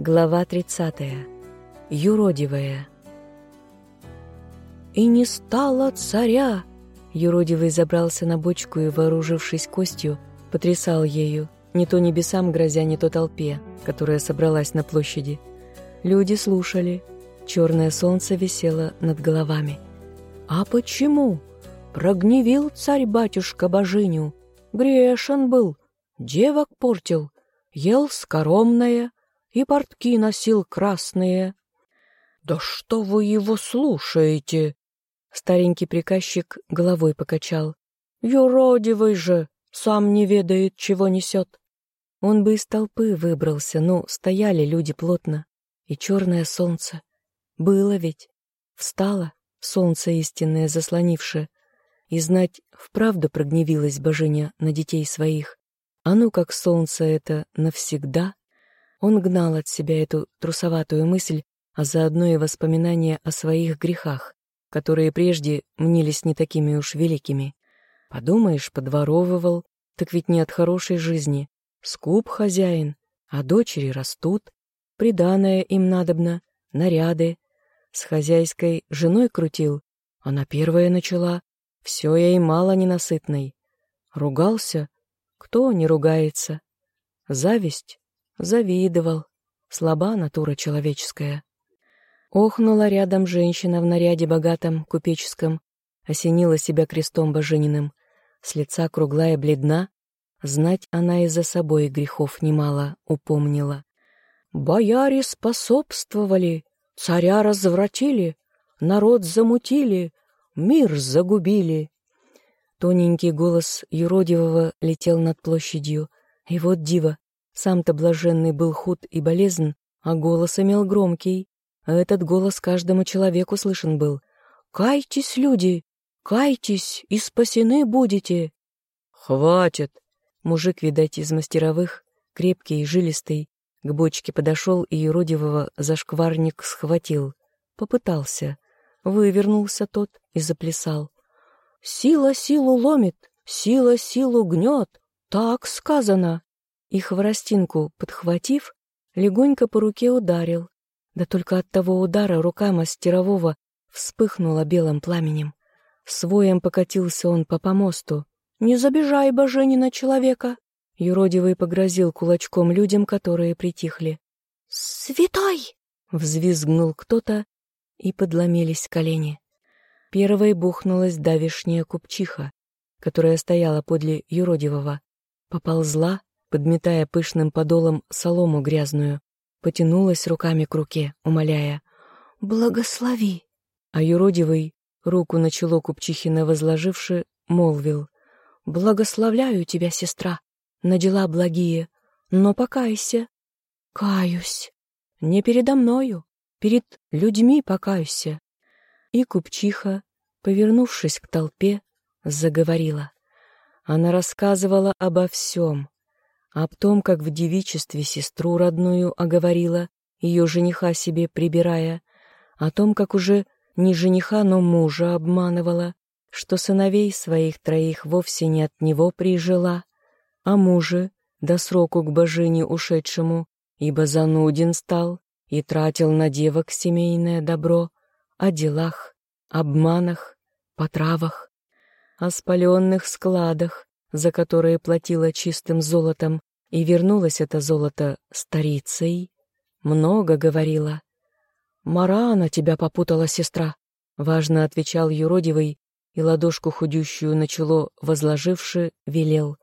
Глава 30. Юродивая. «И не стало царя!» Юродивый забрался на бочку и, вооружившись костью, потрясал ею, не то небесам грозя, не то толпе, которая собралась на площади. Люди слушали. Черное солнце висело над головами. «А почему? Прогневил царь-батюшка божиню. Грешен был, девок портил, ел скоромное» и портки носил красные. «Да что вы его слушаете?» Старенький приказчик головой покачал. «Юродивый же, сам не ведает, чего несет». Он бы из толпы выбрался, но стояли люди плотно. И черное солнце. Было ведь. Встало, солнце истинное заслонившее. И знать, вправду прогневилась божиня на детей своих. А ну как солнце это навсегда он гнал от себя эту трусоватую мысль, а заодно и воспоминания о своих грехах, которые прежде мнились не такими уж великими. Подумаешь, подворовывал, так ведь не от хорошей жизни. Скуп хозяин, а дочери растут, приданое им надобно, наряды. С хозяйской женой крутил, она первая начала, все ей мало ненасытной. Ругался? Кто не ругается? Зависть? Завидовал. Слаба натура человеческая. Охнула рядом женщина в наряде богатом, купеческом, осенила себя крестом божениным. С лица круглая бледна, знать она и за собой грехов немало упомнила. «Бояре способствовали, царя развратили, народ замутили, мир загубили». Тоненький голос юродивого летел над площадью, и вот диво, сам-то блаженный был худ и болезн, а голос имел громкий. А этот голос каждому человеку слышен был. «Кайтесь, люди! Кайтесь, и спасены будете!» «Хватит!» Мужик, видать, из мастеровых, крепкий и жилистый, к бочке подошел и юродивого зашкварник схватил. Попытался. Вывернулся тот и заплясал. «Сила силу ломит, сила силу гнет, так сказано!» И хворостинку, подхватив, легонько по руке ударил. Да только от того удара рука мастерового вспыхнула белым пламенем. Своем покатился он по помосту. «Не забежай, боженина человека!» Юродивый погрозил кулачком людям, которые притихли. «Святой!» — взвизгнул кто-то, и подломились колени. Первой бухнулась давишняя купчиха, которая стояла подле юродивого. Поползла, подметая пышным подолом солому грязную, потянулась руками к руке, умоляя «Благослови!» А юродивый, руку на чело Купчихина возложивши, молвил «Благословляю тебя, сестра, на дела благие, но покайся». «Каюсь. Не передо мною, перед людьми покаюся». И Купчиха, повернувшись к толпе, заговорила. Она рассказывала обо всем, об том, как в девичестве сестру родную оговорила, ее жениха себе прибирая, о том, как уже не жениха, но мужа обманывала, что сыновей своих троих вовсе не от него прижила, а муже, до сроку к божине ушедшему, ибо зануден стал и тратил на девок семейное добро, о делах, обманах, потравах, о спаленных складах, за которые платила чистым золотом, и вернулось это золото старицей, много говорила. «Мара она тебя попутала, сестра», — важно отвечал юродивый, и ладошку худющую на чело возложивши, велел.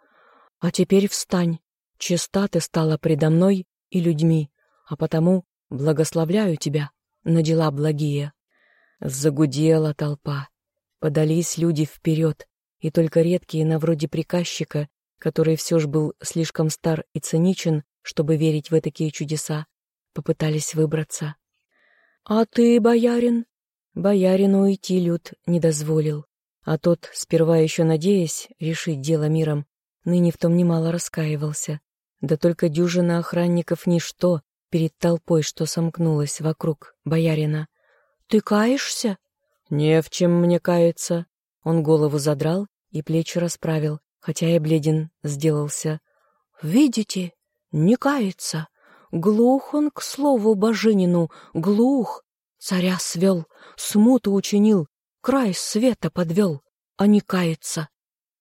«А теперь встань, чиста ты стала предо мной и людьми, а потому благословляю тебя на дела благие». Загудела толпа, подались люди вперед, и только редкие на вроде приказчика, который все же был слишком стар и циничен, чтобы верить в такие чудеса, попытались выбраться. «А ты, боярин?» Боярину уйти Люд не дозволил, а тот, сперва еще надеясь решить дело миром, ныне в том немало раскаивался. Да только дюжина охранников ничто перед толпой, что сомкнулась вокруг боярина. «Ты каешься?» «Не в чем мне каяться». Он голову задрал и плечи расправил, хотя и бледен сделался. «Видите, не кается. Глух он к слову божинину, глух. Царя свел, смуту учинил, край света подвел, а не кается.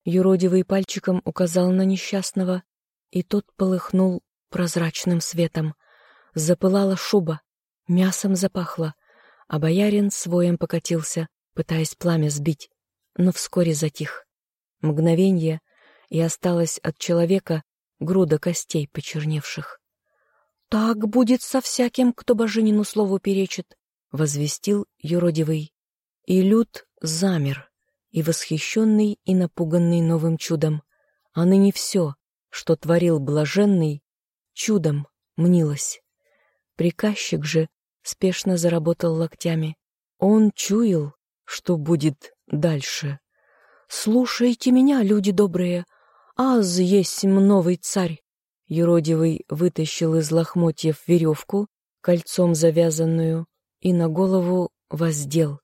Юродивый пальчиком указал на несчастного, и тот полыхнул прозрачным светом. Запылала шуба, мясом запахло, а боярин своем покатился, пытаясь пламя сбить, но вскоре затих. Мгновенье, и осталось от человека груда костей почерневших. «Так будет со всяким, кто божинину слову перечит», — возвестил юродивый. И люд замер, и восхищенный, и напуганный новым чудом. А ныне все, что творил блаженный, чудом мнилось. Приказчик же спешно заработал локтями. Он чуял, что будет дальше. «Слушайте меня, люди добрые, аз есть новый царь!» Юродивый вытащил из лохмотьев веревку, кольцом завязанную, и на голову воздел.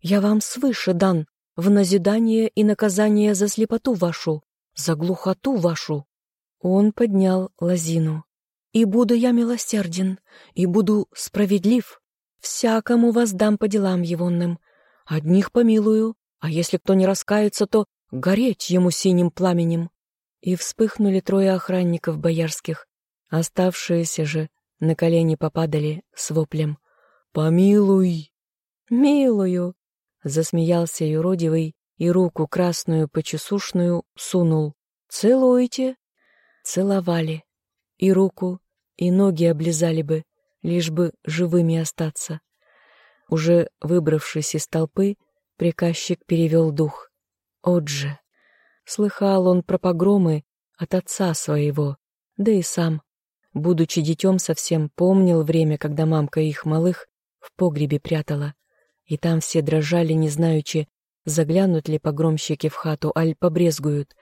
«Я вам свыше дан, в назидание и наказание за слепоту вашу, за глухоту вашу». Он поднял лозину. «И буду я милосерден, и буду справедлив. Всякому воздам по делам егонным. Одних помилую, а если кто не раскается, то гореть ему синим пламенем и вспыхнули трое охранников боярских. Оставшиеся же на колени попадали с воплем «Помилуй!» «Милую!» — засмеялся юродивый и руку красную почесушную сунул. «Целуйте!» Целовали. И руку, и ноги облизали бы, лишь бы живыми остаться. Уже выбравшись из толпы, приказчик перевел дух. «От же!» Слыхал он про погромы от отца своего, да и сам, будучи детем совсем, помнил время, когда мамка их малых в погребе прятала, и там все дрожали, не знаючи, заглянут ли погромщики в хату, аль побрезгуют,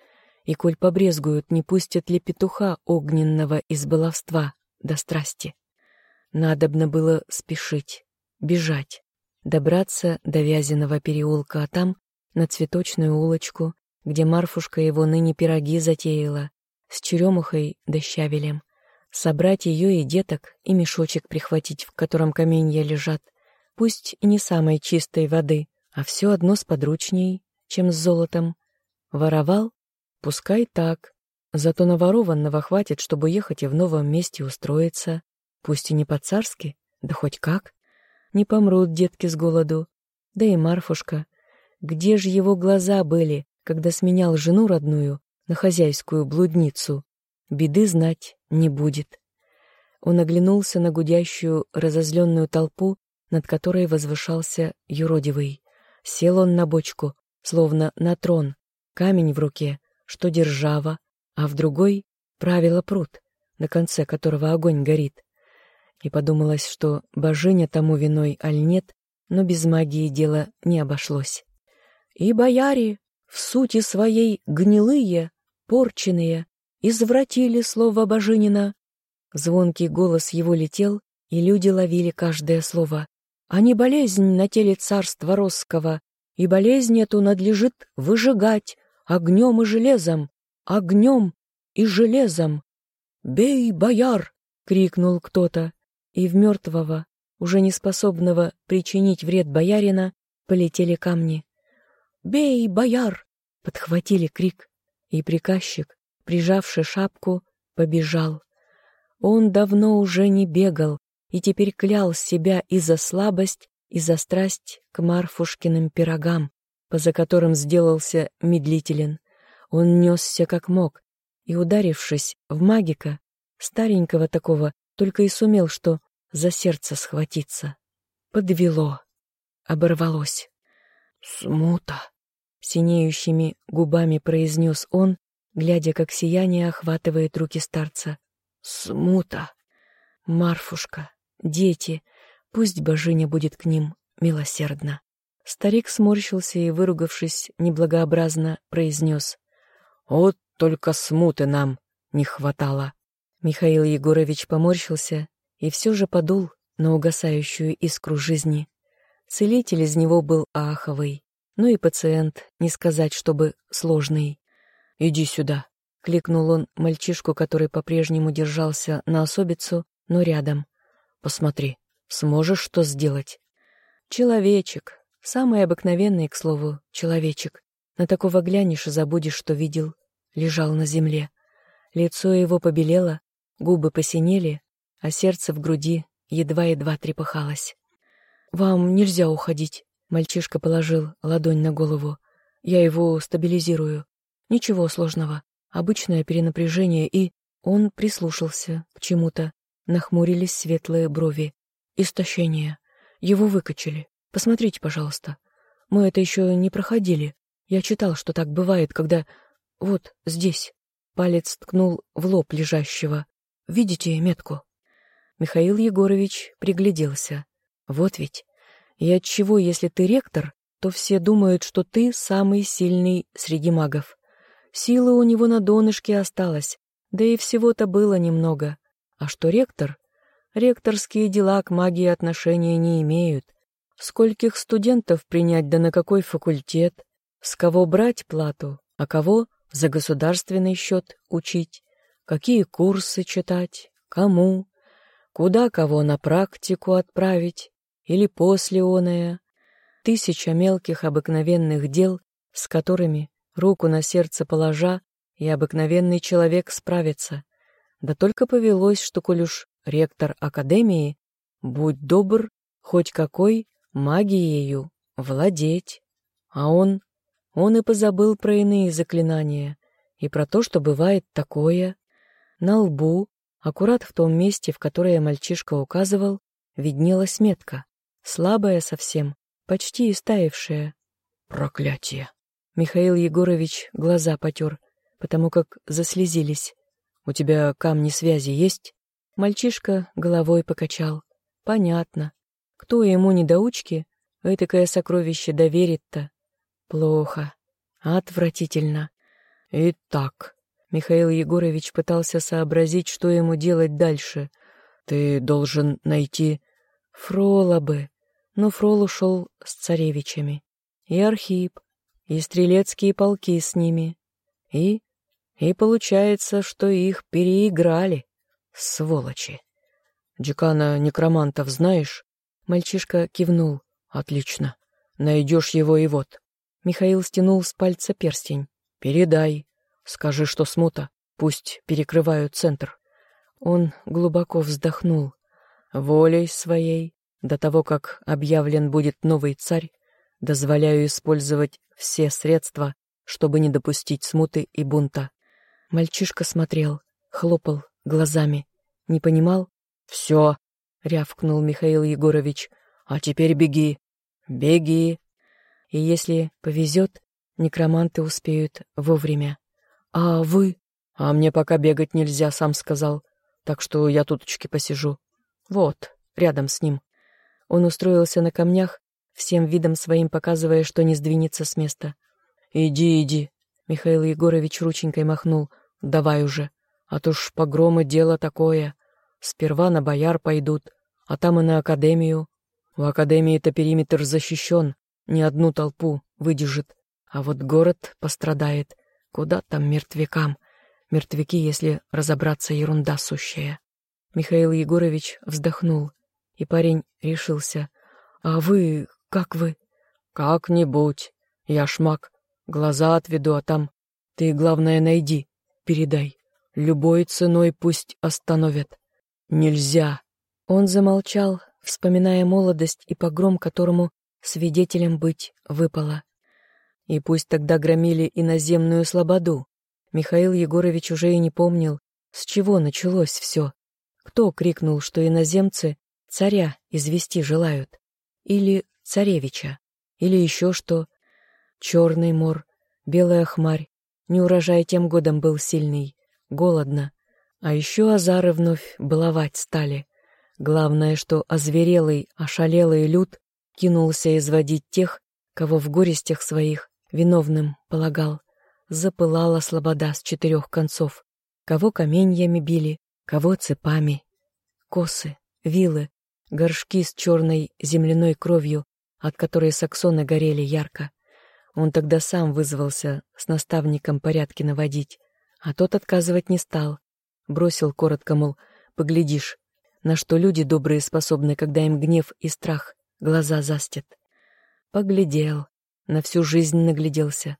и коль побрезгуют, не пустят ли петуха огненного из баловства до страсти. Надобно было спешить, бежать, добраться до Вязиного переулка, а там, на цветочную улочку, где Марфушка его ныне пироги затеяла, с черемухой да щавелем, собрать ее и деток, и мешочек прихватить, в котором каменья лежат, пусть и не самой чистой воды, а все одно с подручней, чем с золотом. Воровал? Пускай так. Зато наворованного хватит, чтобы ехать и в новом месте устроиться. Пусть и не по-царски, да хоть как. Не помрут детки с голоду. Да и Марфушка. Где же его глаза были, когда сменял жену родную на хозяйскую блудницу, беды знать не будет. Он оглянулся на гудящую, разозленную толпу, над которой возвышался юродивый. Сел он на бочку, словно на трон, камень в руке, что держава, а в другой — правило пруд, на конце которого огонь горит. И подумалось, что божиня тому виной аль нет, но без магии дело не обошлось. «И бояре, в сути своей гнилые, порченые, извратили слово Божинина. Звонкий голос его летел, и люди ловили каждое слово. А не болезнь на теле царства Росского, и болезнь эту надлежит выжигать огнем и железом, огнем и железом. «Бей, бояр!» — крикнул кто-то, и в мертвого, уже неспособного причинить вред боярина, полетели камни. «Бей, бояр!» — подхватили крик, и приказчик, прижавший шапку, побежал. Он давно уже не бегал и теперь клял себя и за слабость, и за страсть к Марфушкиным пирогам, поза которым сделался медлителен. Он несся как мог, и, ударившись в магика, старенького такого, только и сумел, что за сердце схватиться. Подвело, оборвалось. «Смута!» — синеющими губами произнес он, глядя, как сияние охватывает руки старца. «Смута! Марфушка, дети, пусть божиня будет к ним милосердна!» Старик сморщился и, выругавшись неблагообразно, произнес. «Вот только смуты нам не хватало!» Михаил Егорович поморщился и все же подул на угасающую искру жизни. Целитель из него был аховый, но и пациент, не сказать, чтобы сложный. «Иди сюда», — кликнул он мальчишку, который по-прежнему держался на особицу, но рядом. «Посмотри, сможешь что сделать?» Человечек, самый обыкновенный, к слову, человечек. На такого глянешь и забудешь, что видел. Лежал на земле. Лицо его побелело, губы посинели, а сердце в груди едва-едва трепыхалось. «Вам нельзя уходить», — мальчишка положил ладонь на голову. «Я его стабилизирую. Ничего сложного. Обычное перенапряжение и...» Он прислушался к чему-то. Нахмурились светлые брови. «Истощение. Его выкачали. Посмотрите, пожалуйста. Мы это еще не проходили. Я читал, что так бывает, когда... Вот здесь. Палец ткнул в лоб лежащего. Видите метку? Михаил Егорович пригляделся. Вот ведь. И отчего, если ты ректор, то все думают, что ты самый сильный среди магов. Силы у него на донышке осталось, да и всего-то было немного. А что ректор? Ректорские дела к магии отношения не имеют. Скольких студентов принять да на какой факультет? С кого брать плату, а кого за государственный счет учить, какие курсы читать, кому, куда кого на практику отправить или после оная. Тысяча мелких обыкновенных дел, с которыми, руку на сердце положа, и обыкновенный человек справится. Да только повелось, что коль уж ректор академии, будь добр, хоть какой магией владеть. А он он и позабыл про иные заклинания, и про то, что бывает такое. На лбу, аккурат в том месте, в которое мальчишка указывал, виднелась метка, слабая совсем, почти истаившая. Проклятие! Михаил Егорович глаза потер, потому как заслезились. «У тебя камни связи есть?» Мальчишка головой покачал. «Понятно. Кто ему недоучки, этакое сокровище доверит-то?» Плохо. Отвратительно. Итак, Михаил Егорович пытался сообразить, что ему делать дальше. Ты должен найти Фрола бы. Но Фрол ушел с царевичами. И Архип, и стрелецкие полки с ними. И... И получается, что их переиграли. Сволочи. Декана некромантов знаешь? Мальчишка кивнул. Отлично. Найдешь его и вот. Михаил стянул с пальца перстень. «Передай. Скажи, что смута. Пусть перекрывают центр». Он глубоко вздохнул. «Волей своей, до того, как объявлен будет новый царь, дозволяю использовать все средства, чтобы не допустить смуты и бунта». Мальчишка смотрел, хлопал глазами. Не понимал? «Все!» — рявкнул Михаил Егорович. «А теперь беги! Беги!» и если повезет, некроманты успеют вовремя. А вы? А мне пока бегать нельзя, сам сказал, так что я туточки посижу. Вот, рядом с ним. Он устроился на камнях, всем видом своим показывая, что не сдвинется с места. «Иди, иди», — Михаил Егорович рученькой махнул, — «давай уже, а то ж погромы дело такое. Сперва на бояр пойдут, а там и на академию. В академии-то периметр защищен, ни одну толпу выдержит, а вот город пострадает. Куда там мертвякам? Мертвяки, если разобраться, ерунда сущая. Михаил Егорович вздохнул, и парень решился. «А вы... как вы?» «Как-нибудь. Я шмак. Глаза отведу, а там... Ты, главное, найди. Передай. Любой ценой пусть остановят. Нельзя!» Он замолчал, вспоминая молодость и погром, которому свидетелем быть выпало. И пусть тогда громили иноземную слободу, Михаил Егорович уже и не помнил, с чего началось все. Кто крикнул, что иноземцы царя извести желают? Или царевича? Или еще что? Черный мор, белая хмарь, неурожай тем годом был сильный, голодно. А еще азары вновь баловать стали. Главное, что озверелый, ошалелый люд кинулся изводить тех, кого в горестях своих виновным полагал. Запылала слобода с четырех концов. Кого каменьями били, кого цепами. Косы, вилы, горшки с черной земляной кровью, от которой саксоны горели ярко. Он тогда сам вызвался с наставником порядки наводить, а тот отказывать не стал. Бросил коротко, мол, поглядишь. на что люди добрые способны, когда им гнев и страх глаза застят. Поглядел, на всю жизнь нагляделся.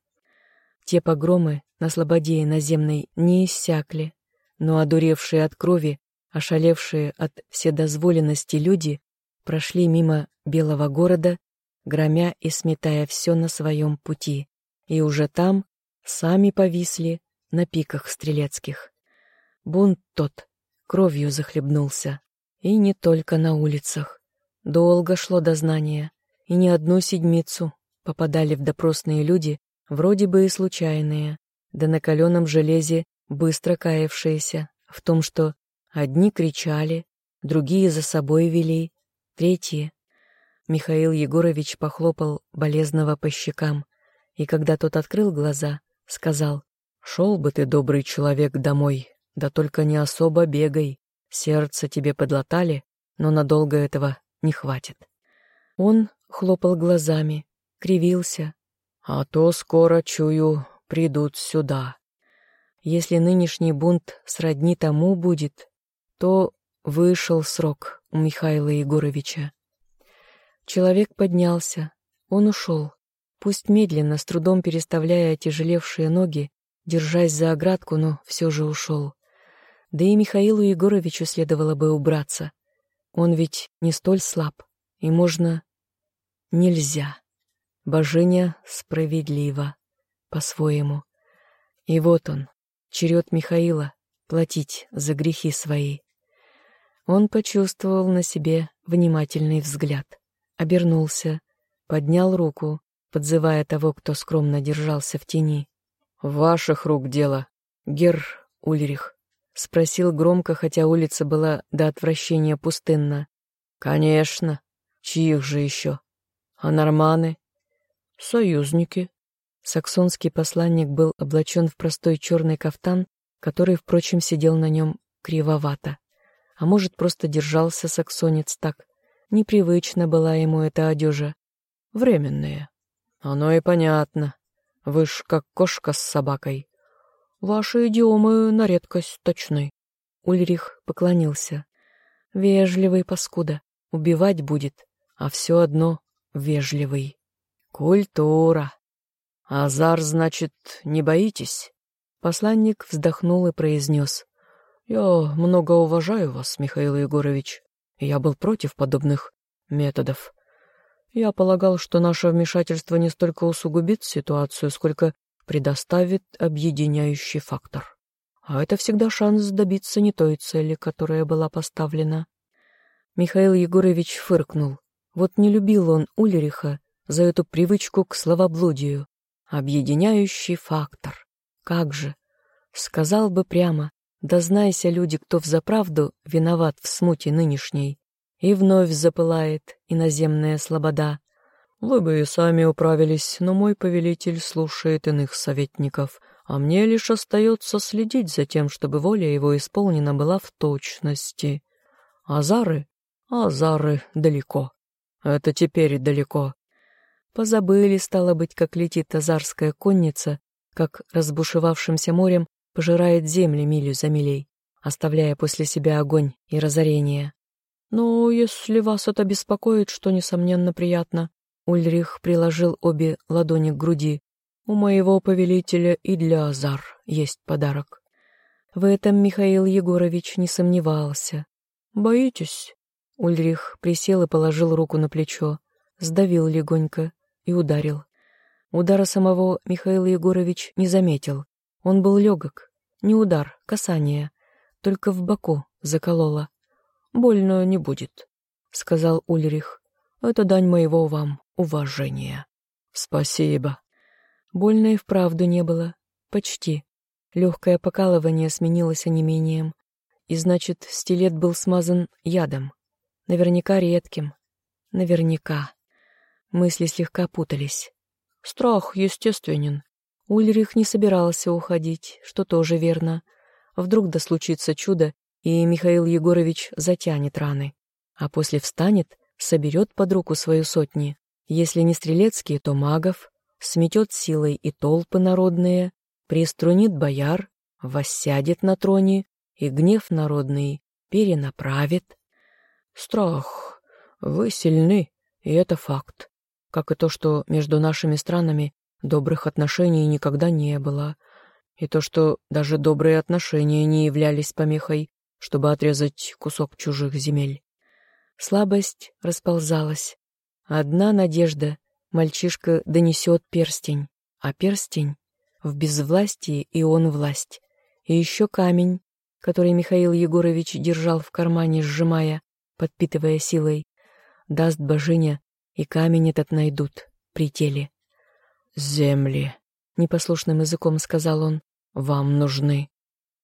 Те погромы на слободе наземной не иссякли, но одуревшие от крови, ошалевшие от вседозволенности люди прошли мимо белого города, громя и сметая все на своем пути, и уже там сами повисли на пиках стрелецких. Бунт тот кровью захлебнулся, и не только на улицах. Долго шло дознание, и не одну седмицу попадали в допросные люди, вроде бы и случайные, да на каленом железе быстро каявшиеся в том, что одни кричали, другие за собой вели, третьи. Михаил Егорович похлопал болезного по щекам, и когда тот открыл глаза, сказал, «Шел бы ты, добрый человек, домой, да только не особо бегай, сердце тебе подлатали, но надолго этого не хватит». Он хлопал глазами, кривился. «А то скоро, чую, придут сюда. Если нынешний бунт сродни тому будет, то вышел срок у Михаила Егоровича. Человек поднялся, он ушел, пусть медленно, с трудом переставляя отяжелевшие ноги, держась за оградку, но все же ушел. Да и Михаилу Егоровичу следовало бы убраться. Он ведь не столь слаб, и можно... Нельзя. Боженя справедлива по-своему. И вот он, черед Михаила, платить за грехи свои. Он почувствовал на себе внимательный взгляд, обернулся, поднял руку, подзывая того, кто скромно держался в тени. «Ваших рук дело, Гер Ульрих», — спросил громко, хотя улица была до отвращения пустынна. «Конечно. Чьих же еще? А норманы?» «Союзники», Саксонский посланник был облачен в простой черный кафтан, который, впрочем, сидел на нем кривовато. А может, просто держался саксонец так. Непривычно была ему эта одежа. Временная. Оно и понятно. Вы ж как кошка с собакой. Ваши идиомы на редкость точны. Ульрих поклонился. Вежливый паскуда. Убивать будет, а все одно вежливый. Культура. «Азар, значит, не боитесь?» Посланник вздохнул и произнес. «Я много уважаю вас, Михаил Егорович. Я был против подобных методов. Я полагал, что наше вмешательство не столько усугубит ситуацию, сколько предоставит объединяющий фактор. А это всегда шанс добиться не той цели, которая была поставлена». Михаил Егорович фыркнул. Вот не любил он Ульриха за эту привычку к словоблудию. Объединяющий фактор. Как же? Сказал бы прямо, да знайся, люди, кто взаправду виноват в смуте нынешней. И вновь запылает иноземная слобода. Вы бы и сами управились, но мой повелитель слушает иных советников, а мне лишь остается следить за тем, чтобы воля его исполнена была в точности. Азары? Азары далеко. Это теперь далеко. Позабыли, стало быть, как летит азарская конница, как разбушевавшимся морем пожирает земли милю за милей, оставляя после себя огонь и разорение. Но если вас это беспокоит, что, несомненно, приятно, Ульрих приложил обе ладони к груди. У моего повелителя и для Азар есть подарок. В этом Михаил Егорович не сомневался. «Боитесь?» Ульрих присел и положил руку на плечо, сдавил легонько и ударил. Удара самого Михаил Егорович не заметил. Он был легок. Не удар, касание. Только в боку закололо. «Больно не будет», — сказал Ульрих. «Это дань моего вам уважения». «Спасибо». Больно и вправду не было. Почти. Легкое покалывание сменилось онемением. И значит, стилет был смазан ядом. Наверняка редким. Наверняка. Мысли слегка путались. Страх естественен. Ульрих не собирался уходить, что тоже верно. Вдруг да случится чудо, и Михаил Егорович затянет раны. А после встанет, соберет под руку свою сотни. Если не стрелецкие, то магов, сметет силой и толпы народные, приструнит бояр, воссядет на троне и гнев народный перенаправит. Страх. Вы сильны, и это факт. Как и то, что между нашими странами добрых отношений никогда не было. И то, что даже добрые отношения не являлись помехой, чтобы отрезать кусок чужих земель. Слабость расползалась. Одна надежда — мальчишка донесет перстень, а перстень — в безвластии и он власть. И еще камень, который Михаил Егорович держал в кармане, сжимая, подпитывая силой, даст божиня, и камень этот найдут при теле. «Земли», — непослушным языком сказал он, — «вам нужны».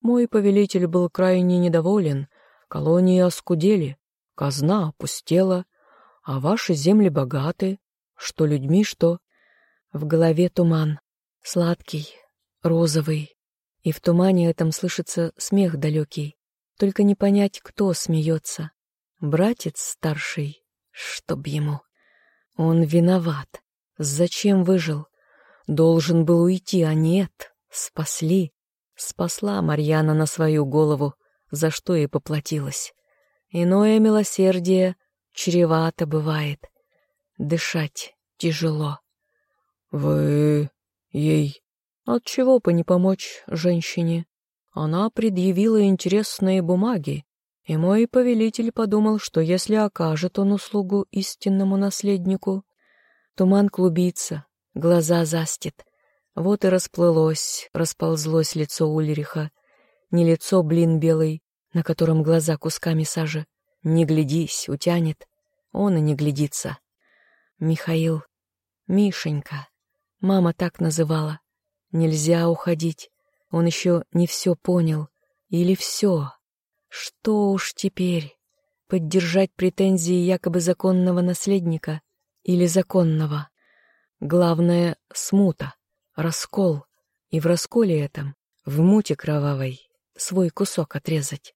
Мой повелитель был крайне недоволен, колонии оскудели, казна опустела, а ваши земли богаты, что людьми, что... В голове туман, сладкий, розовый, и в тумане этом слышится смех далекий, только не понять, кто смеется. Братец старший, чтоб ему. Он виноват. Зачем выжил? Должен был уйти, а нет, спасли. Спасла Марьяна на свою голову, за что и поплатилась. Иное милосердие чревато бывает. Дышать тяжело. Вы ей от чего бы не помочь женщине? Она предъявила интересные бумаги, и мой повелитель подумал, что если окажет он услугу истинному наследнику, туман клубится, глаза застит. Вот и расплылось, расползлось лицо Ульриха. Не лицо, блин, белый, на котором глаза кусками сажи. Не глядись, утянет. Он и не глядится. Михаил. Мишенька. Мама так называла. Нельзя уходить. Он еще не все понял. Или все. Что уж теперь? Поддержать претензии якобы законного наследника или законного? Главное — смута, раскол. И в расколе этом, в муте кровавой, свой кусок отрезать.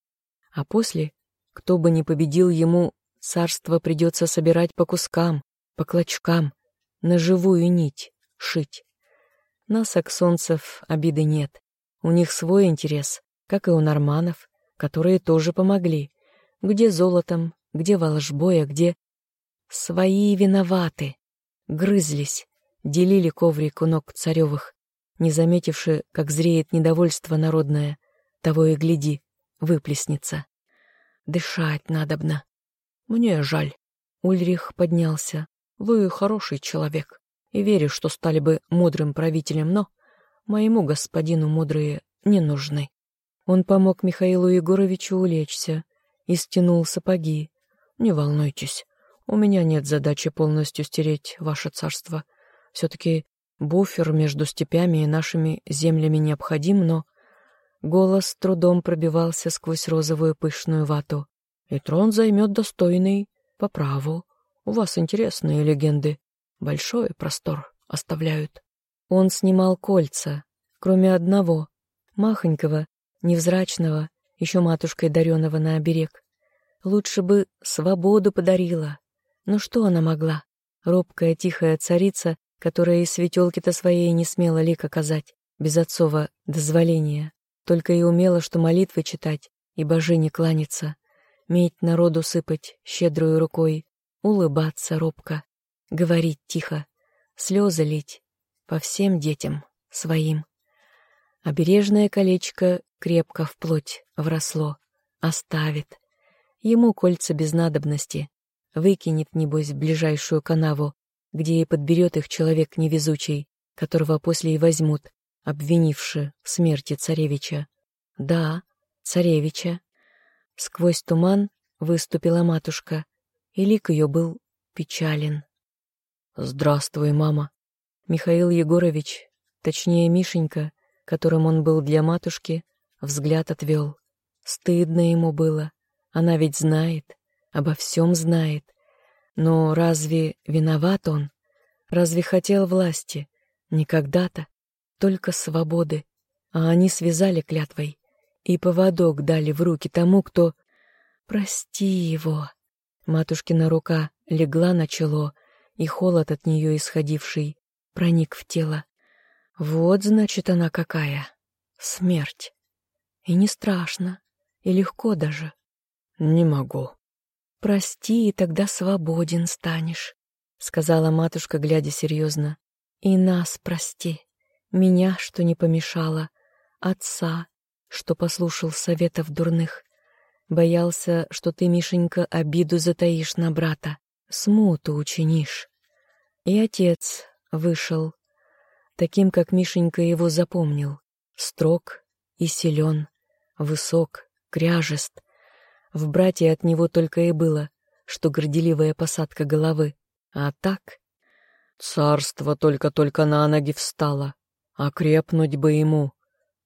А после, кто бы ни победил ему, царство придется собирать по кускам, по клочкам, на живую нить шить. На саксонцев обиды нет. У них свой интерес, как и у норманов, которые тоже помогли. Где золотом, где волжбой, а где... Свои виноваты. Грызлись, делили коврик у ног царевых, не заметивши, как зреет недовольство народное. Того и гляди, выплеснется. Дышать надобно. Мне жаль. Ульрих поднялся. Вы хороший человек и верю, что стали бы мудрым правителем, но моему господину мудрые не нужны. Он помог Михаилу Егоровичу улечься и стянул сапоги. Не волнуйтесь, у меня нет задачи полностью стереть ваше царство. Все-таки буфер между степями и нашими землями необходим, но... Голос трудом пробивался сквозь розовую пышную вату. И трон займет достойный по праву. У вас интересные легенды большой простор оставляют. Он снимал кольца, кроме одного, махонького, невзрачного, еще матушкой дареного на оберег. Лучше бы свободу подарила. Но что она могла? Робкая, тихая царица, которая из светелки-то своей не смела лик оказать, без отцова дозволения, только и умела, что молитвы читать и божине кланяться, медь народу сыпать щедрую рукой, улыбаться робко, говорить тихо, слезы лить по всем детям своим. Обережное колечко крепко в плоть вросло, оставит. Ему кольца без надобности, выкинет, небось, в ближайшую канаву, где и подберет их человек невезучий, которого после и возьмут, обвинивши в смерти царевича. Да, царевича. Сквозь туман выступила матушка, и лик ее был печален. «Здравствуй, мама». Михаил Егорович, точнее Мишенька, которым он был для матушки, взгляд отвел. Стыдно ему было. Она ведь знает, обо всем знает. Но разве виноват он? Разве хотел власти? Никогда-то. Только свободы. А они связали клятвой. И поводок дали в руки тому, кто... Прости его. Матушкина рука легла на чело, и холод от нее исходивший проник в тело. Вот, значит, она какая. Смерть. И не страшно, и легко даже. Не могу. «Прости, и тогда свободен станешь», — сказала матушка, глядя серьезно. «И нас прости, меня, что не помешало, отца, что послушал советов дурных. Боялся, что ты, Мишенька, обиду затаишь на брата, смуту учинишь. И отец вышел, таким, как Мишенька его запомнил, строг и силен, высок, кряжест. В брате от него только и было, что горделивая посадка головы, а так... Царство только-только на ноги встало, а крепнуть бы ему,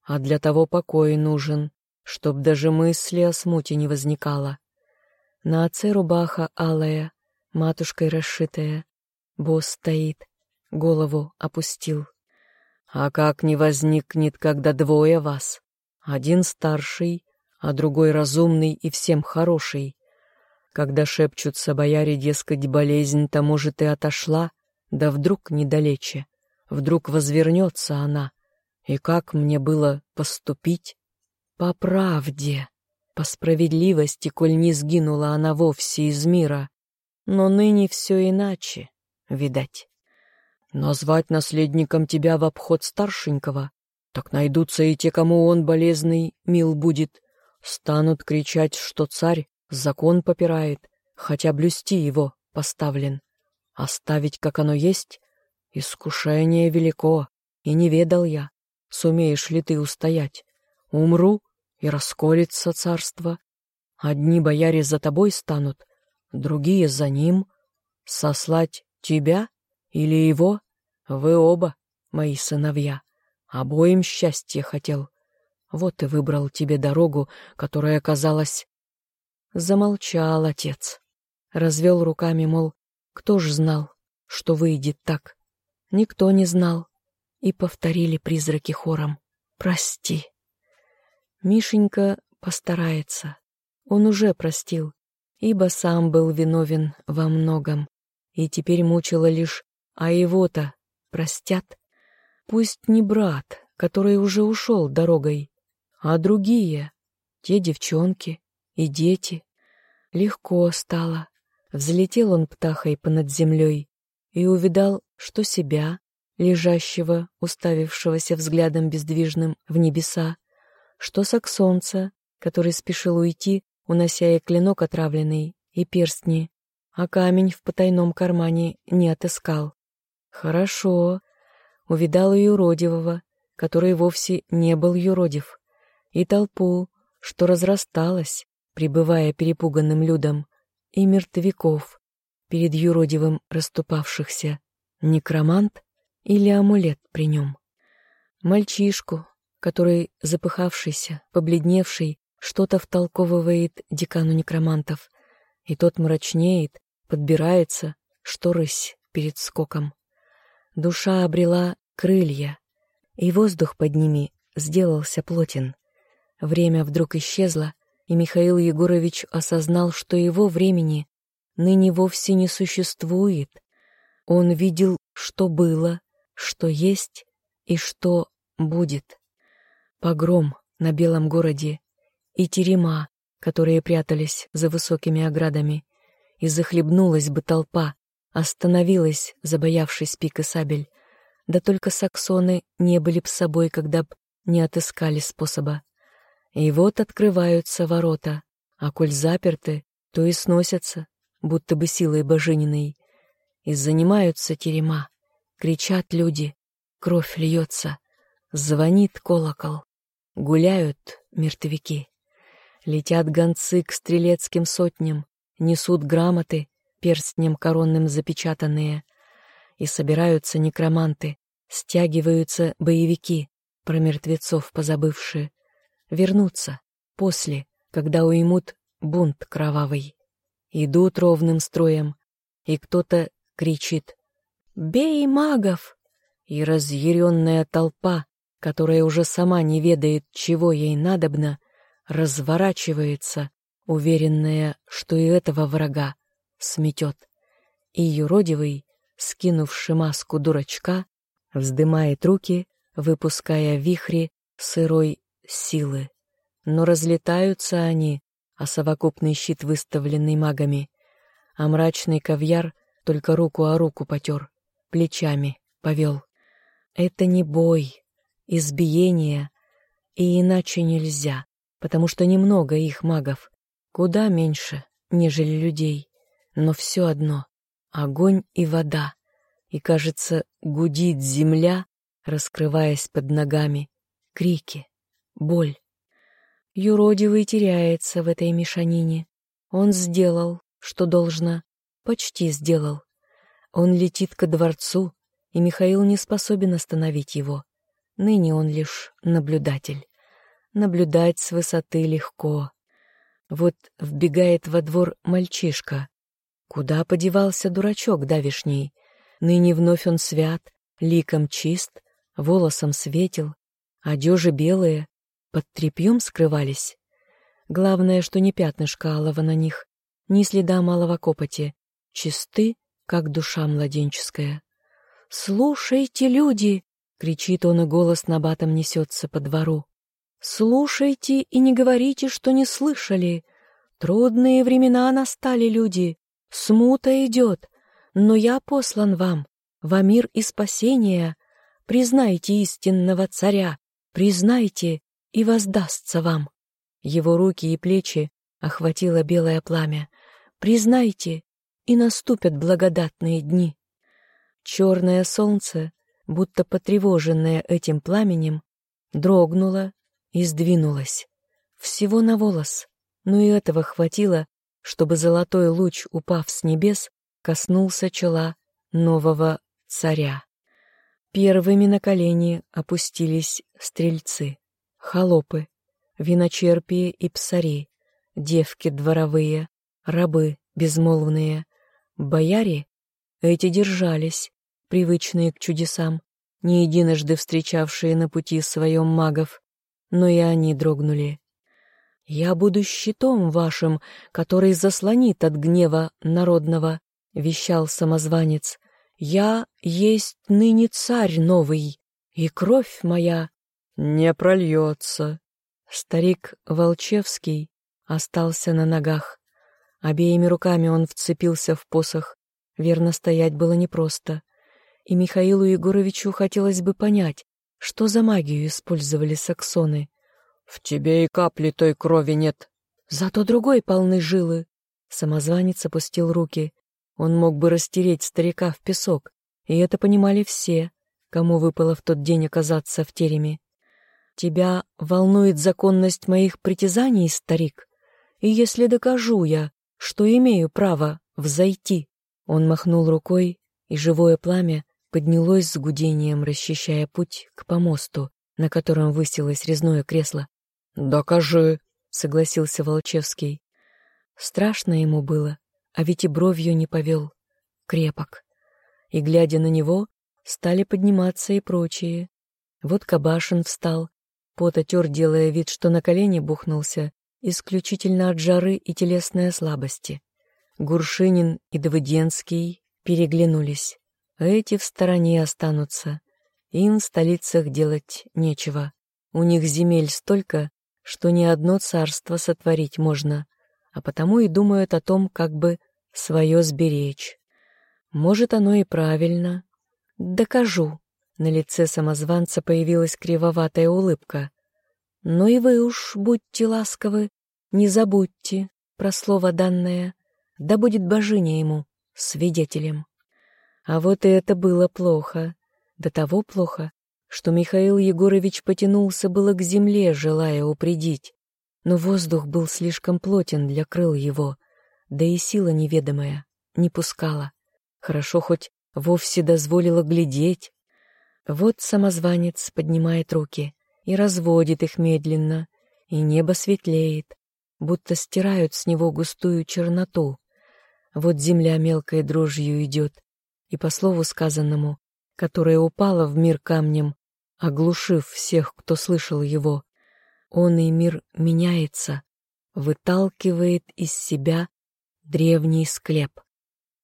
а для того покой нужен, чтоб даже мысли о смуте не возникало. На отце рубаха алая, матушкой расшитая, босс стоит, голову опустил. А как не возникнет, когда двое вас? Один старший, а другой разумный и всем хороший. Когда шепчутся бояре, дескать, болезнь-то, может, и отошла, да вдруг недалече, вдруг возвернется она. И как мне было поступить? По правде, по справедливости, коль не сгинула она вовсе из мира. Но ныне все иначе, видать. Назвать наследником тебя в обход старшенького, так найдутся и те, кому он болезный мил будет. Станут кричать, что царь закон попирает, хотя блюсти его поставлен. Оставить, как оно есть, искушение велико, и не ведал я, сумеешь ли ты устоять. Умру, и расколется царство. Одни бояре за тобой станут, другие за ним. Сослать тебя или его? Вы оба, мои сыновья. Обоим счастье хотел. Вот и выбрал тебе дорогу, которая оказалась... Замолчал отец. Развел руками, мол, кто ж знал, что выйдет так? Никто не знал. И повторили призраки хором. «Прости». Мишенька постарается. Он уже простил, ибо сам был виновен во многом. И теперь мучило лишь, а его-то простят. Пусть не брат, который уже ушел дорогой, а другие, те девчонки и дети. Легко стало. Взлетел он птахой понад землей и увидал, что себя, лежащего, уставившегося взглядом бездвижным в небеса, что саксонца, который спешил уйти, унося и клинок отравленный, и перстни, а камень в потайном кармане не отыскал. Хорошо. Увидал и юродивого, который вовсе не был юродив, и толпу, что разрасталась, пребывая перепуганным людом, и мертвяков, перед юродивым расступавшихся, некромант или амулет при нем. Мальчишку, который, запыхавшийся, побледневший, что-то втолковывает декану некромантов, и тот мрачнеет, подбирается, что рысь перед скоком. Душа обрела крылья, и воздух под ними сделался плотен. Время вдруг исчезло, и Михаил Егорович осознал, что его времени ныне вовсе не существует. Он видел, что было, что есть и что будет погром на белом городе и терема, которые прятались за высокими оградами, и захлебнулась бы толпа, остановилась, забоявшись пик и сабель. Да только саксоны не были б собой, когда б не отыскали способа. И вот открываются ворота, а коль заперты, то и сносятся, будто бы силой божининой. И занимаются терема, кричат люди, кровь льется, звонит колокол. Гуляют мертвяки. Летят гонцы к стрелецким сотням, несут грамоты, перстнем коронным запечатанные. И собираются некроманты, стягиваются боевики, про мертвецов позабывшие. Вернутся после, когда уймут бунт кровавый. Идут ровным строем, и кто-то кричит «Бей магов!» И разъяренная толпа которая уже сама не ведает, чего ей надобно, разворачивается, уверенная, что и этого врага сметет. И юродивый, скинувший маску дурачка, вздымает руки, выпуская вихри сырой силы. Но разлетаются они, а совокупный щит, выставленный магами. А мрачный ковьяр только руку о руку потер, плечами повел. Это не бой, избиение, и иначе нельзя, потому что немного их магов, куда меньше, нежели людей, но все одно — огонь и вода, и, кажется, гудит земля, раскрываясь под ногами, крики, боль. Юродивый теряется в этой мешанине. Он сделал, что должно, почти сделал. Он летит ко дворцу, и Михаил не способен остановить его. Ныне он лишь наблюдатель. Наблюдать с высоты легко. Вот вбегает во двор мальчишка. Куда подевался дурачок давишний? Ныне вновь он свят, ликом чист, волосом светил, одежи белые, под тряпьем скрывались. Главное, что ни пятнышка алого на них, ни следа малого копоти, чисты, как душа младенческая. «Слушайте, люди!» — кричит он, и голос набатом несется по двору. «Слушайте и не говорите, что не слышали. Трудные времена настали, люди. Смута идет, но я послан вам, во мир и спасение. Признайте истинного царя, признайте, и воздастся вам. Его руки и плечи охватило белое пламя. Признайте, и наступят благодатные дни. Черное солнце, будто потревоженное этим пламенем, дрогнуло и сдвинулось. Всего на волос, но и этого хватило, чтобы золотой луч, упав с небес, коснулся чела нового царя. Первыми на колени опустились стрельцы холопы, виночерпии и псари, девки дворовые, рабы безмолвные, бояре эти держались, привычные к чудесам, не единожды встречавшие на пути своем магов, но и они дрогнули. «Я буду щитом вашим, который заслонит от гнева народного», — вещал самозванец. «Я есть ныне царь новый, и кровь моя не прольется. Старик Волчевский остался на ногах. Обеими руками он вцепился в посох. Верно стоять было непросто. И Михаилу Егоровичу хотелось бы понять, что за магию использовали саксоны. «В тебе и капли той крови нет». «Зато другой полны жилы». Самозванец опустил руки. Он мог бы растереть старика в песок, и это понимали все, кому выпало в тот день оказаться в тереме. Тебя волнует законность моих притязаний, старик? И если докажу я, что имею право взойти...» Он махнул рукой, и живое пламя поднялось с гудением, расчищая путь к помосту, на котором высилось резное кресло. «Докажи», — согласился Волчевский. Страшно ему было, а ведь и бровью не повел. Крепок. И, глядя на него, стали подниматься и прочие. Вот Кабашин встал, Пот отер, делая вид, что на колени бухнулся, исключительно от жары и телесной слабости. Гуршинин и Давыденский переглянулись. Эти в стороне останутся. Им в столицах делать нечего. У них земель столько, что ни одно царство сотворить можно, а потому и думают о том, как бы свое сберечь. Может, оно и правильно. Докажу. На лице самозванца появилась кривоватая улыбка. «Ну и вы уж будьте ласковы, не забудьте про слово данное, да будет божиня ему свидетелем». А вот и это было плохо, до того плохо, что Михаил Егорович потянулся было к земле, желая упредить, но воздух был слишком плотен для крыл его, да и сила неведомая не пускала. Хорошо хоть вовсе дозволила глядеть, вот самозванец поднимает руки и разводит их медленно, и небо светлеет, будто стирают с него густую черноту. Вот земля мелкой дрожью идет, и по слову сказанному, которое упало в мир камнем, оглушив всех, кто слышал его, он и мир меняется, выталкивает из себя древний склеп.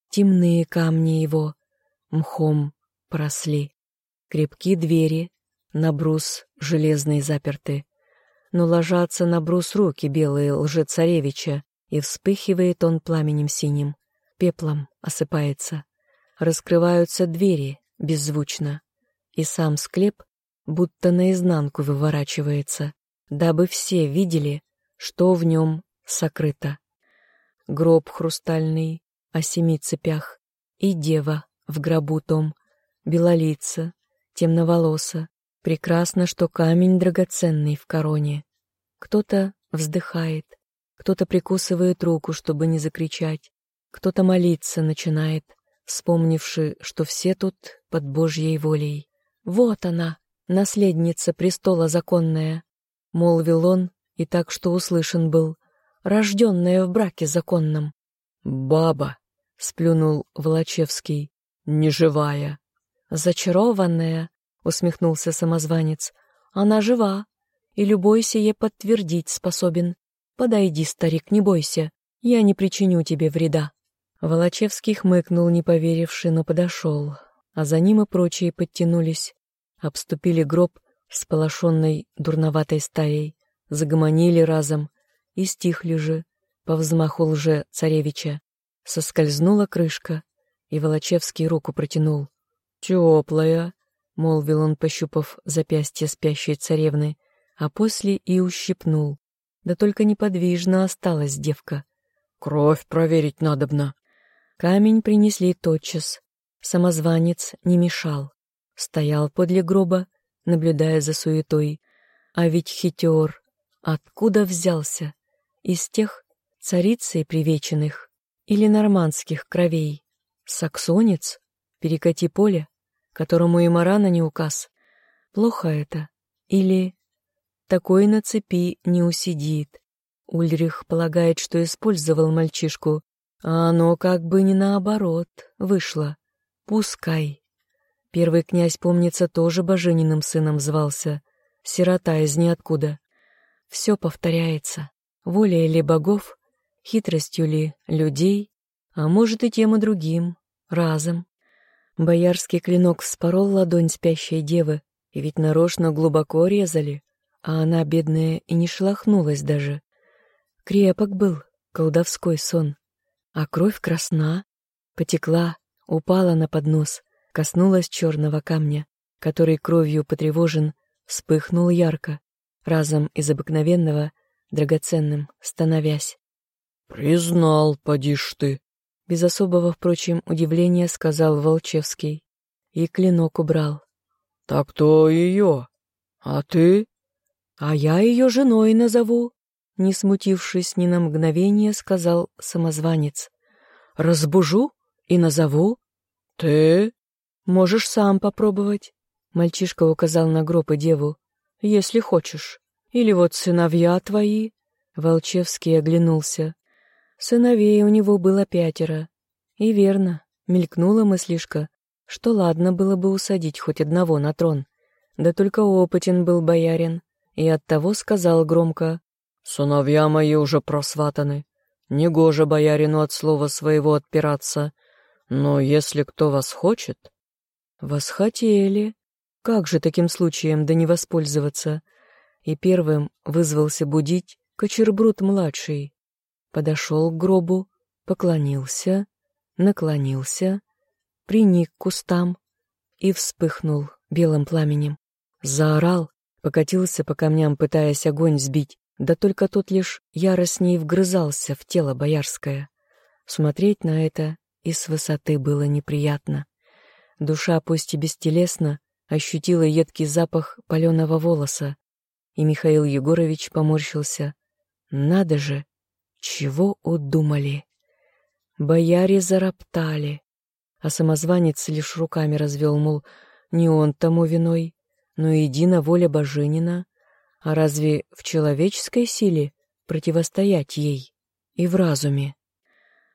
Темные камни его мхом поросли. Крепки двери, на брус железные заперты. но ложатся на брус руки белые лжецаревича, и вспыхивает он пламенем синим, пеплом осыпается. Раскрываются двери беззвучно, и сам склеп будто наизнанку выворачивается, дабы все видели, что в нем сокрыто. Гроб хрустальный о семи цепях, и дева в гробу том, белолица, темноволоса, прекрасно, что камень драгоценный в короне. Кто-то вздыхает, кто-то прикусывает руку, чтобы не закричать, кто-то молиться начинает, вспомнивши, что все тут под Божьей волей. «Вот она, наследница престола законная», — молвил он, и так, что услышан был, рожденная в браке законном. «Баба», — сплюнул Волочевский, — «неживая». «Зачарованная», — усмехнулся самозванец, — «она жива, и любой сие подтвердить способен. Подойди, старик, не бойся, я не причиню тебе вреда». Волочевский хмыкнул, не поверивший, но подошел, а за ним и прочие подтянулись, обступили гроб с полошенной дурноватой стаей, загомонили разом и стихли же по взмаху лже царевича. Соскользнула крышка, и Волочевский руку протянул. «Теплая», — молвил он, пощупав запястье спящей царевны, а после и ущипнул. Да только неподвижно осталась девка. «Кровь проверить надобно». Камень принесли тотчас. Самозванец не мешал. Стоял подле гроба, наблюдая за суетой. А ведь хитер откуда взялся? Из тех царицей привеченных или нормандских кровей? Саксонец? Перекати поле, которому и Марана не указ. Плохо это. Или такой на цепи не усидит. Ульрих полагает, что использовал мальчишку, а оно как бы не наоборот вышло. Пускай. Первый князь, помнится, тоже божениным сыном звался. Сирота из ниоткуда. Все повторяется. Волей ли богов, хитростью ли людей, а может и тем и другим, разом. Боярский клинок вспорол ладонь спящей девы, и ведь нарочно глубоко резали, а она, бедная, и не шелохнулась даже. Крепок был колдовской сон, а кровь красна, потекла, упала на поднос, коснулась черного камня, который кровью потревожен, вспыхнул ярко, разом из обыкновенного, драгоценным, становясь. «Признал, подишь ты», — без особого, впрочем, удивления сказал Волчевский. И клинок убрал. «Так то ее. А ты?» «А я ее женой назову», — не смутившись ни на мгновение, сказал самозванец. «Разбужу и назову». «Ты?» «Можешь сам попробовать», — мальчишка указал на гроб и деву. «Если хочешь. Или вот сыновья твои». Волчевский оглянулся. Сыновей у него было пятеро. И верно, мелькнула мыслишка, что ладно было бы усадить хоть одного на трон. Да только опытен был боярин, и оттого сказал громко «Сыновья мои уже просватаны. Негоже боярину от слова своего отпираться. Но если кто вас хочет...» «Вас хотели. Как же таким случаем да не воспользоваться?» И первым вызвался будить Кочербрут-младший. Подошел к гробу, поклонился, наклонился, приник к кустам и вспыхнул белым пламенем. Заорал, покатился по камням, пытаясь огонь сбить, да только тот лишь яростней вгрызался в тело боярское. Смотреть на это и с высоты было неприятно. Душа, пусть и бестелесно, ощутила едкий запах паленого волоса, и Михаил Егорович поморщился. Надо же, чего удумали? Бояре зароптали, а самозванец лишь руками развел, мол, не он тому виной, но едина воля Божинина, а разве в человеческой силе противостоять ей и в разуме?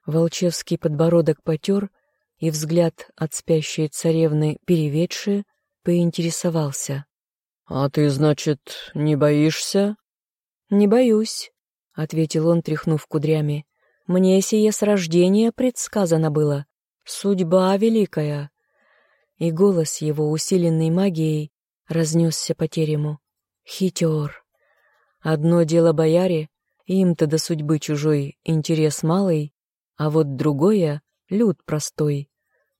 Волчевский подбородок потер, и взгляд от спящей царевны, переведший, поинтересовался. «А ты, значит, не боишься?» «Не боюсь», — ответил он, тряхнув кудрями. «Мне сие с рождения предсказано было. Судьба великая». И голос его, усиленный магией, разнесся по терему. Хитер. Одно дело бояре, им-то до судьбы чужой интерес малый, а вот другое — люд простой.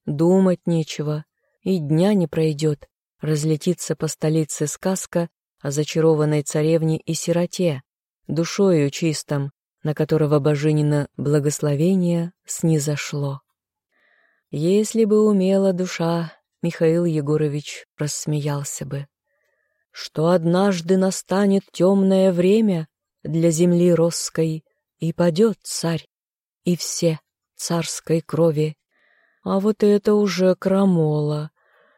Думать нечего, и дня не пройдет, разлетится по столице сказка о зачарованной царевне и сироте, душою чистом, на которого божинина благословение снизошло. Если бы умела душа, Михаил Егорович рассмеялся бы. Что однажды настанет темное время для земли росской, и падет царь, и все царской крови. А вот это уже крамола,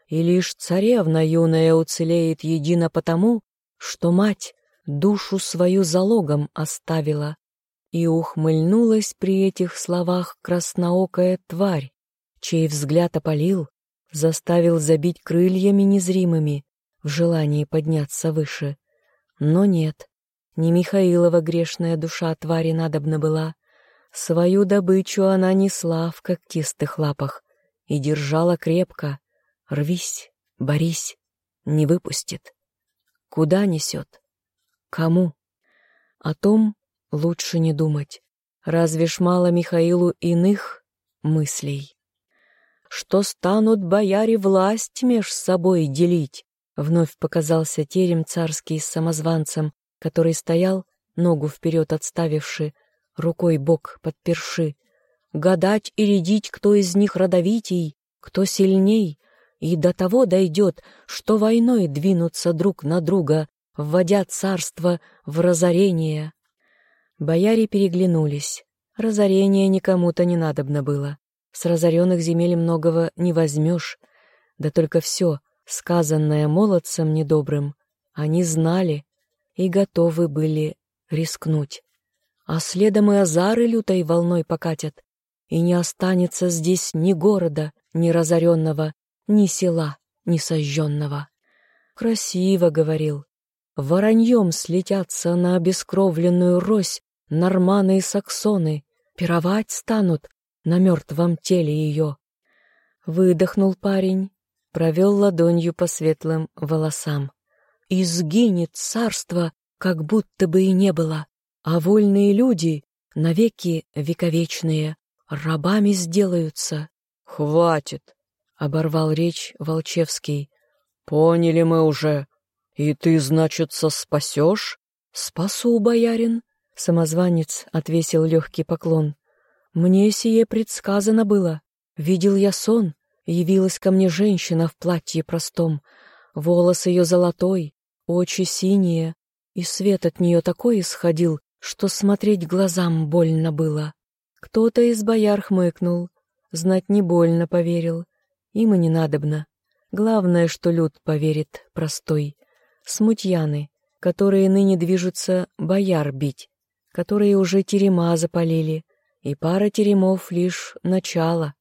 и лишь царевна юная уцелеет едино потому, что мать душу свою залогом оставила. И ухмыльнулась при этих словах красноокая тварь, чей взгляд опалил, заставил забить крыльями незримыми в желании подняться выше. Но нет, не Михаилова грешная душа твари надобна была. Свою добычу она несла в когтистых лапах и держала крепко. Рвись, борись, не выпустит. Куда несет? Кому? О том лучше не думать. Разве ж мало Михаилу иных мыслей? Что станут бояре власть меж собой делить? Вновь показался терем царский с самозванцем, который стоял, ногу вперед отставивши, рукой бок подперши. Гадать и рядить, кто из них родовитей, кто сильней, и до того дойдет, что войной двинутся друг на друга, вводя царство в разорение. Бояре переглянулись. Разорение никому-то не надобно было. С разоренных земель многого не возьмешь. Да только все, сказанное молодцем недобрым, они знали и готовы были рискнуть. А следом и азары лютой волной покатят, и не останется здесь ни города, ни разоренного, ни села, ни сожженного. Красиво говорил. Вороньем слетятся на обескровленную рось норманы и саксоны, пировать станут на мертвом теле ее. Выдохнул парень, провел ладонью по светлым волосам. И сгинет царство, как будто бы и не было, а вольные люди, навеки вековечные, рабами сделаются. «Хватит!» — оборвал речь Волчевский. «Поняли мы уже. И ты, значится, спасешь?» «Спасу, боярин!» — самозванец отвесил легкий поклон. «Мне сие предсказано было. Видел я сон, явилась ко мне женщина в платье простом, волос ее золотой, очи синие, и свет от нее такой исходил, что смотреть глазам больно было. Кто-то из бояр хмыкнул, знать не больно поверил. Им и не надобно. Главное, что люд поверит простой. Смутьяны, которые ныне движутся бояр бить, которые уже терема запалили, и пара теремов лишь начало.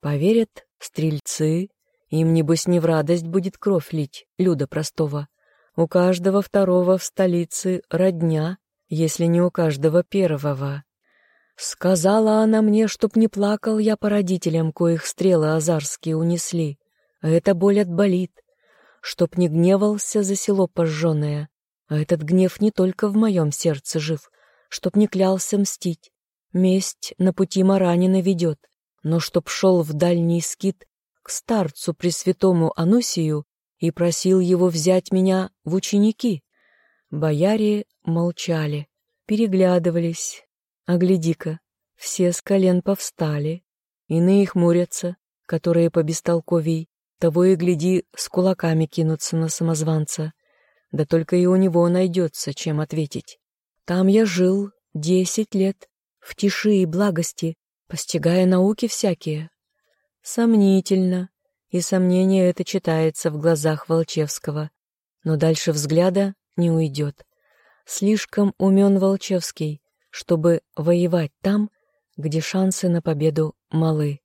Поверят стрельцы, им, небось, не в радость будет кровь лить, люда простого. У каждого второго в столице родня, если не у каждого первого. Сказала она мне, чтоб не плакал я по родителям, коих стрелы азарские унесли. А эта боль отболит. Чтоб не гневался за село пожженное. А этот гнев не только в моем сердце жив. Чтоб не клялся мстить. Месть на пути Маранина ведет. Но чтоб шел в дальний скит к старцу Пресвятому Анусию и просил его взять меня в ученики. Бояре молчали, переглядывались, а гляди-ка, все с колен повстали. Иные хмурятся, которые по бестолковей, того и гляди, с кулаками кинутся на самозванца. Да только и у него найдется, чем ответить. Там я жил десять лет, в тиши и благости, постигая науки всякие. Сомнительно, и сомнение это читается в глазах Волчевского, но дальше взгляда не уйдет. Слишком умен Волчевский, чтобы воевать там, где шансы на победу малы.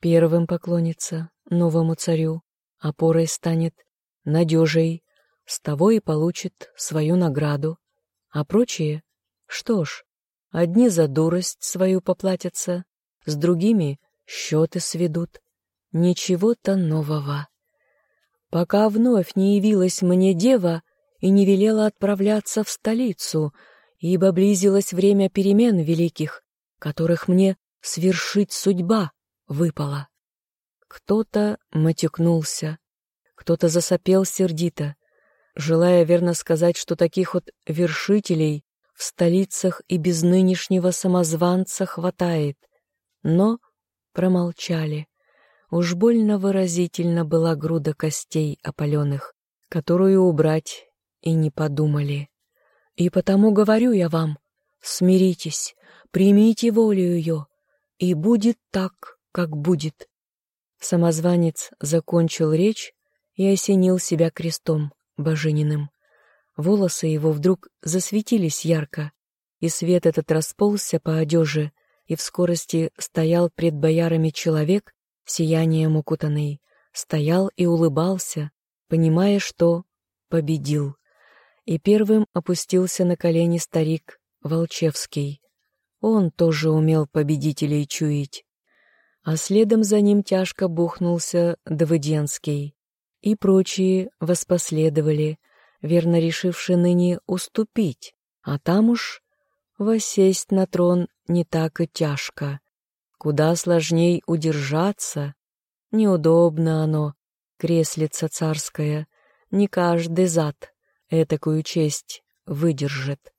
Первым поклонится новому царю, опорой станет, надежей, с того и получит свою награду. А прочие, что ж, одни за дурость свою поплатятся, с другими счеты сведут. Ничего-то нового. Пока вновь не явилась мне дева и не велела отправляться в столицу, ибо близилось время перемен великих, которых мне свершить судьба выпала. Кто-то матюкнулся, кто-то засопел сердито, желая верно сказать, что таких вот вершителей в столицах и без нынешнего самозванца хватает, но промолчали. Уж больно выразительно была груда костей опаленных, которую убрать и не подумали. И потому говорю я вам, смиритесь, примите волю ее, и будет так, как будет. Самозванец закончил речь и осенил себя крестом божениным. Волосы его вдруг засветились ярко, и свет этот расползся по одежи, и в скорости стоял пред боярами человек, сиянием укутанный, стоял и улыбался, понимая, что победил. И первым опустился на колени старик Волчевский. Он тоже умел победителей чуять. А следом за ним тяжко бухнулся Давыденский. И прочие воспоследовали, верно решивши ныне уступить, а там уж восесть на трон не так и тяжко. Куда сложней удержаться. Неудобно оно, креслица царская, не каждый зад этакую честь выдержит.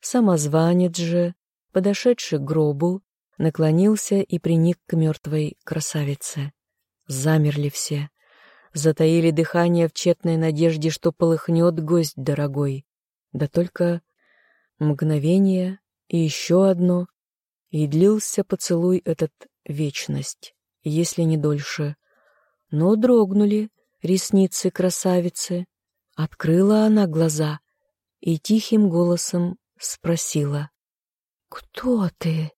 Самозванец же, подошедший к гробу, наклонился и приник к мертвой красавице. Замерли все, затаили дыхание в тщетной надежде, что полыхнет гость дорогой. Да только мгновение и еще одно, и длился поцелуй этот вечность, если не дольше. Но дрогнули ресницы красавицы, открыла она глаза и тихим голосом спросила. «Кто ты?»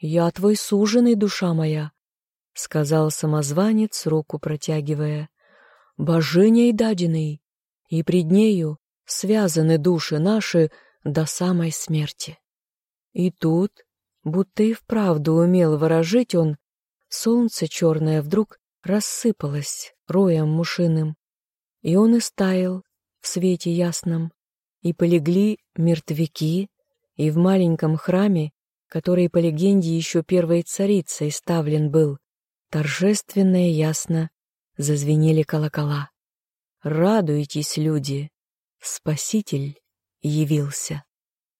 «Я твой суженый, душа моя», — сказал самозванец, руку протягивая. «Божиней даденный, и пред нею связаны души наши до самой смерти». И тут Будто и вправду умел выражить он, солнце черное вдруг рассыпалось роем мушиным, и он и стаял в свете ясном, и полегли мертвяки, и в маленьком храме, который, по легенде, еще первой царицей ставлен был, торжественно и ясно зазвенели колокола. Радуйтесь, люди! Спаситель явился.